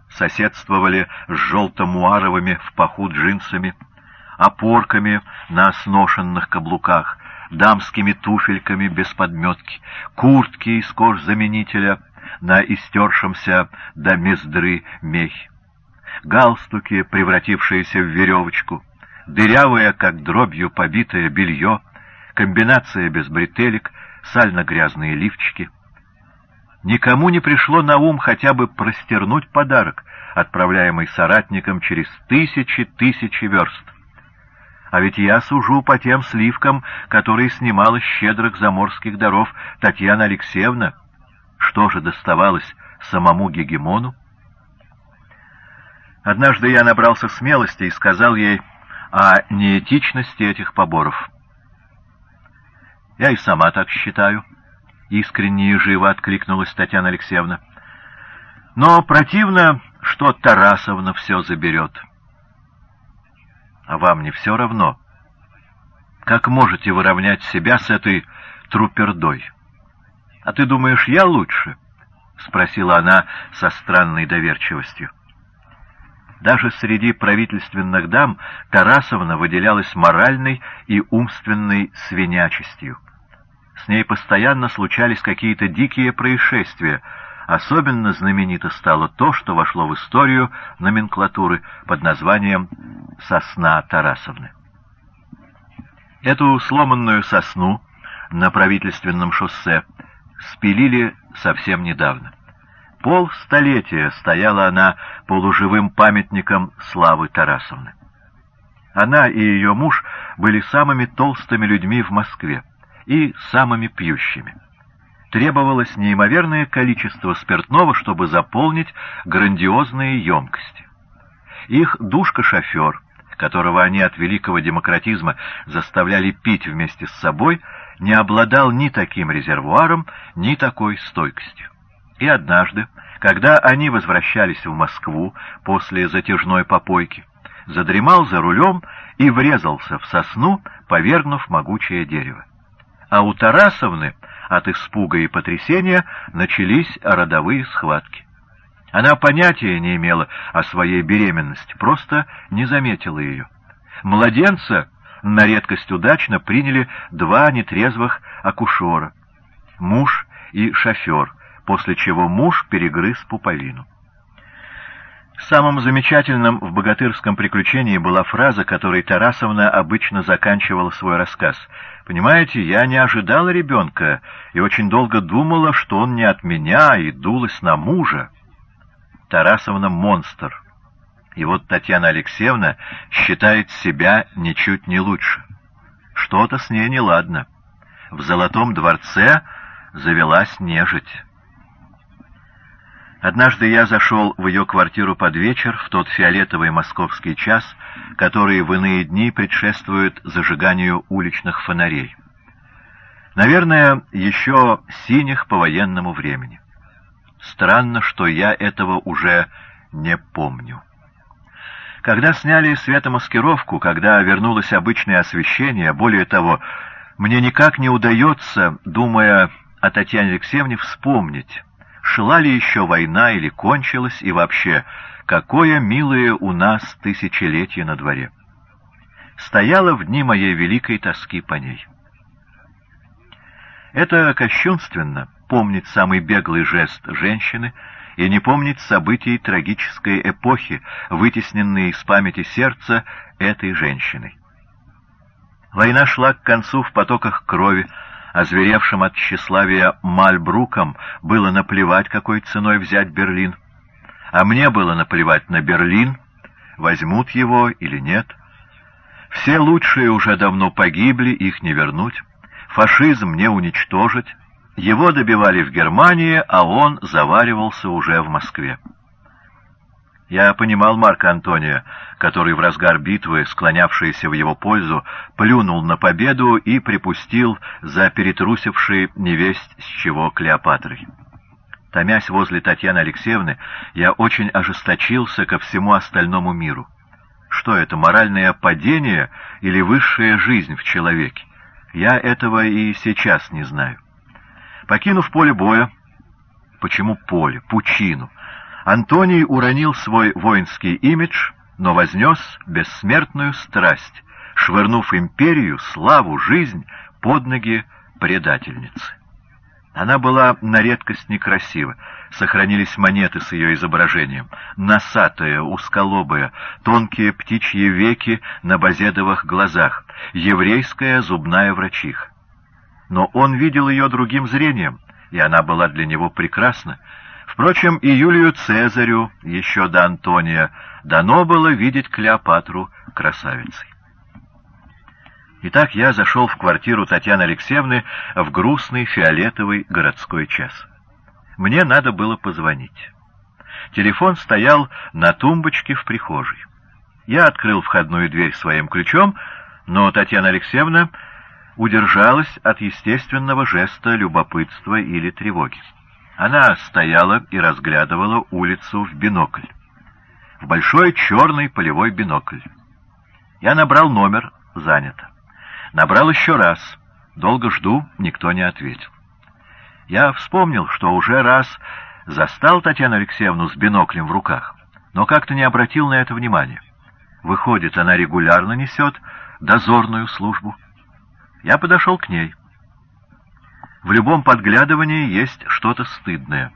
соседствовали с желто-муаровыми в паху джинсами, опорками на сношенных каблуках, дамскими туфельками без подметки, куртки из кожзаменителя на истершемся до мездры мехе, галстуки, превратившиеся в веревочку, дырявое, как дробью побитое белье, комбинация без бретелек, сально-грязные лифчики. Никому не пришло на ум хотя бы простернуть подарок, отправляемый соратникам через тысячи-тысячи верст. А ведь я сужу по тем сливкам, которые снимала щедрых заморских даров Татьяна Алексеевна. Что же доставалось самому гегемону? Однажды я набрался смелости и сказал ей о неэтичности этих поборов. Я и сама так считаю. Искренне и живо откликнулась Татьяна Алексеевна. Но противно, что Тарасовна все заберет. А вам не все равно? Как можете выровнять себя с этой трупердой? А ты думаешь, я лучше? — спросила она со странной доверчивостью. Даже среди правительственных дам Тарасовна выделялась моральной и умственной свинячестью. С ней постоянно случались какие-то дикие происшествия. Особенно знаменито стало то, что вошло в историю номенклатуры под названием «Сосна Тарасовны». Эту сломанную сосну на правительственном шоссе спилили совсем недавно. Полстолетия стояла она полуживым памятником славы Тарасовны. Она и ее муж были самыми толстыми людьми в Москве и самыми пьющими. Требовалось неимоверное количество спиртного, чтобы заполнить грандиозные емкости. Их душка-шофер, которого они от великого демократизма заставляли пить вместе с собой, не обладал ни таким резервуаром, ни такой стойкостью. И однажды, когда они возвращались в Москву после затяжной попойки, задремал за рулем и врезался в сосну, повергнув могучее дерево а у Тарасовны от испуга и потрясения начались родовые схватки. Она понятия не имела о своей беременности, просто не заметила ее. Младенца на редкость удачно приняли два нетрезвых акушера, муж и шофер, после чего муж перегрыз пуповину. Самым замечательным в богатырском приключении была фраза, которой Тарасовна обычно заканчивала свой рассказ. «Понимаете, я не ожидала ребенка и очень долго думала, что он не от меня, и дулась на мужа». Тарасовна — монстр. И вот Татьяна Алексеевна считает себя ничуть не лучше. Что-то с ней неладно. В Золотом дворце завелась нежить. Однажды я зашел в ее квартиру под вечер, в тот фиолетовый московский час, который в иные дни предшествует зажиганию уличных фонарей. Наверное, еще синих по военному времени. Странно, что я этого уже не помню. Когда сняли светомаскировку, когда вернулось обычное освещение, более того, мне никак не удается, думая о Татьяне Алексеевне, вспомнить, шла ли еще война или кончилась, и вообще, какое милое у нас тысячелетие на дворе. Стояла в дни моей великой тоски по ней. Это кощунственно помнить самый беглый жест женщины и не помнить событий трагической эпохи, вытесненные из памяти сердца этой женщиной. Война шла к концу в потоках крови, озверевшим от тщеславия Мальбруком было наплевать, какой ценой взять Берлин. А мне было наплевать на Берлин, возьмут его или нет. Все лучшие уже давно погибли, их не вернуть. Фашизм не уничтожить. Его добивали в Германии, а он заваривался уже в Москве. Я понимал Марка Антония, который в разгар битвы, склонявшийся в его пользу, плюнул на победу и припустил за перетрусившей невесть с чего Клеопатрой. Томясь возле Татьяны Алексеевны, я очень ожесточился ко всему остальному миру. Что это, моральное падение или высшая жизнь в человеке? Я этого и сейчас не знаю. Покинув поле боя, почему поле, пучину, Антоний уронил свой воинский имидж, но вознес бессмертную страсть, швырнув империю, славу, жизнь под ноги предательницы. Она была на редкость некрасива. Сохранились монеты с ее изображением. Носатая, узколобая, тонкие птичьи веки на базедовых глазах, еврейская зубная врачиха. Но он видел ее другим зрением, и она была для него прекрасна. Впрочем, и Юлию Цезарю, еще до Антония, дано было видеть Клеопатру красавицей. Итак, я зашел в квартиру Татьяны Алексеевны в грустный фиолетовый городской час. Мне надо было позвонить. Телефон стоял на тумбочке в прихожей. Я открыл входную дверь своим ключом, но Татьяна Алексеевна удержалась от естественного жеста любопытства или тревоги. Она стояла и разглядывала улицу в бинокль. В большой черный полевой бинокль. Я набрал номер, занято. Набрал еще раз. Долго жду, никто не ответил. Я вспомнил, что уже раз застал Татьяну Алексеевну с биноклем в руках, но как-то не обратил на это внимания. Выходит, она регулярно несет дозорную службу. Я подошел к ней. В любом подглядывании есть что-то стыдное.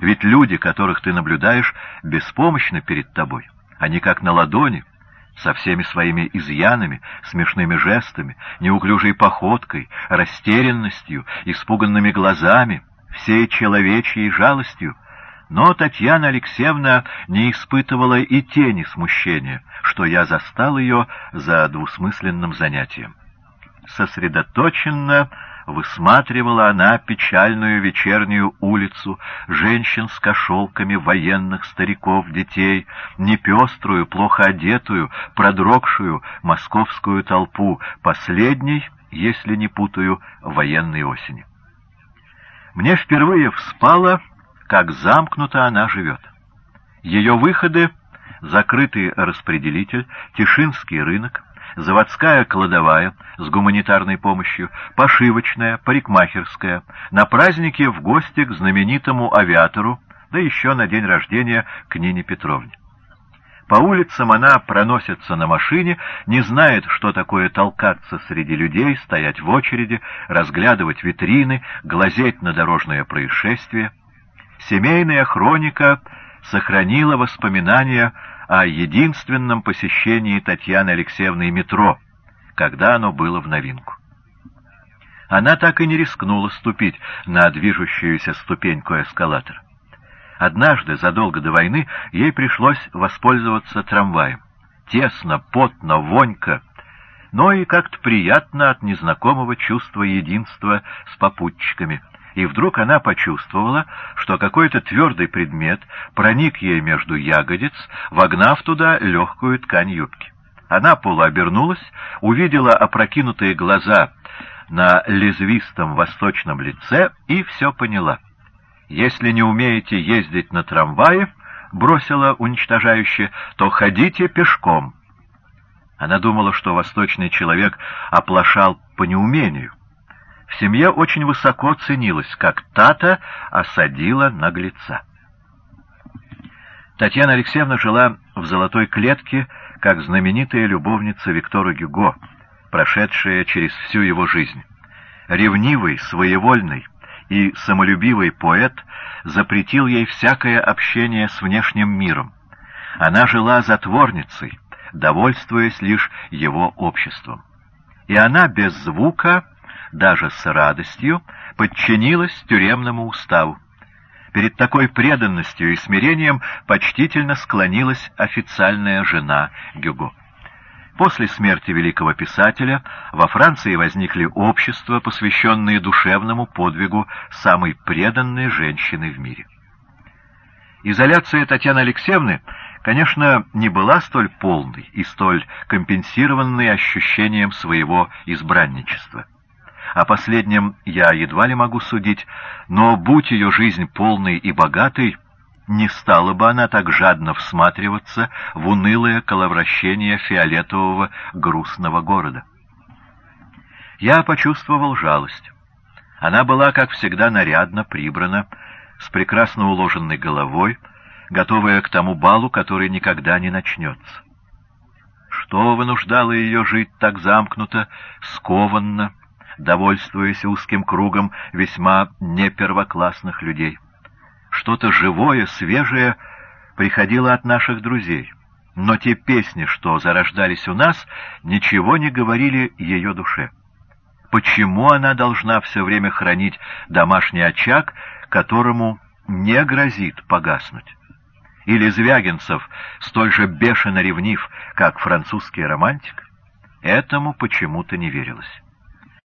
Ведь люди, которых ты наблюдаешь, беспомощны перед тобой. Они как на ладони, со всеми своими изъянами, смешными жестами, неуклюжей походкой, растерянностью, испуганными глазами, всей человечьей жалостью. Но Татьяна Алексеевна не испытывала и тени смущения, что я застал ее за двусмысленным занятием. Сосредоточенно высматривала она печальную вечернюю улицу, женщин с кошелками, военных, стариков, детей, непеструю, плохо одетую, продрогшую московскую толпу, последней, если не путаю, военной осени. Мне впервые вспало, как замкнуто она живет. Ее выходы — закрытый распределитель, Тишинский рынок, заводская кладовая с гуманитарной помощью, пошивочная, парикмахерская, на празднике в гости к знаменитому авиатору, да еще на день рождения к Нине Петровне. По улицам она проносится на машине, не знает, что такое толкаться среди людей, стоять в очереди, разглядывать витрины, глазеть на дорожное происшествие. Семейная хроника сохранила воспоминания о единственном посещении Татьяны Алексеевны метро, когда оно было в новинку. Она так и не рискнула ступить на движущуюся ступеньку эскалатора. Однажды, задолго до войны, ей пришлось воспользоваться трамваем. Тесно, потно, вонько, но и как-то приятно от незнакомого чувства единства с попутчиками. И вдруг она почувствовала, что какой-то твердый предмет проник ей между ягодиц, вогнав туда легкую ткань юбки. Она полуобернулась, увидела опрокинутые глаза на лезвистом восточном лице и все поняла. «Если не умеете ездить на трамвае, — бросила уничтожающе, — то ходите пешком». Она думала, что восточный человек оплошал по неумению. В семье очень высоко ценилось, как Тата осадила наглеца. Татьяна Алексеевна жила в золотой клетке, как знаменитая любовница Виктора Гюго, прошедшая через всю его жизнь. Ревнивый, своевольный, и самолюбивый поэт запретил ей всякое общение с внешним миром. Она жила затворницей, довольствуясь лишь его обществом. И она без звука, даже с радостью, подчинилась тюремному уставу. Перед такой преданностью и смирением почтительно склонилась официальная жена Гюго. После смерти великого писателя во Франции возникли общества, посвященные душевному подвигу самой преданной женщины в мире. Изоляция Татьяны Алексеевны, конечно, не была столь полной и столь компенсированной ощущением своего избранничества. О последнем я едва ли могу судить, но будь ее жизнь полной и богатой, не стала бы она так жадно всматриваться в унылое коловращение фиолетового грустного города. Я почувствовал жалость. Она была, как всегда, нарядно прибрана, с прекрасно уложенной головой, готовая к тому балу, который никогда не начнется. Что вынуждало ее жить так замкнуто, скованно, довольствуясь узким кругом весьма непервоклассных людей? Что-то живое, свежее приходило от наших друзей. Но те песни, что зарождались у нас, ничего не говорили ее душе. Почему она должна все время хранить домашний очаг, которому не грозит погаснуть? Или Звягинцев столь же бешено ревнив, как французский романтик? Этому почему-то не верилось.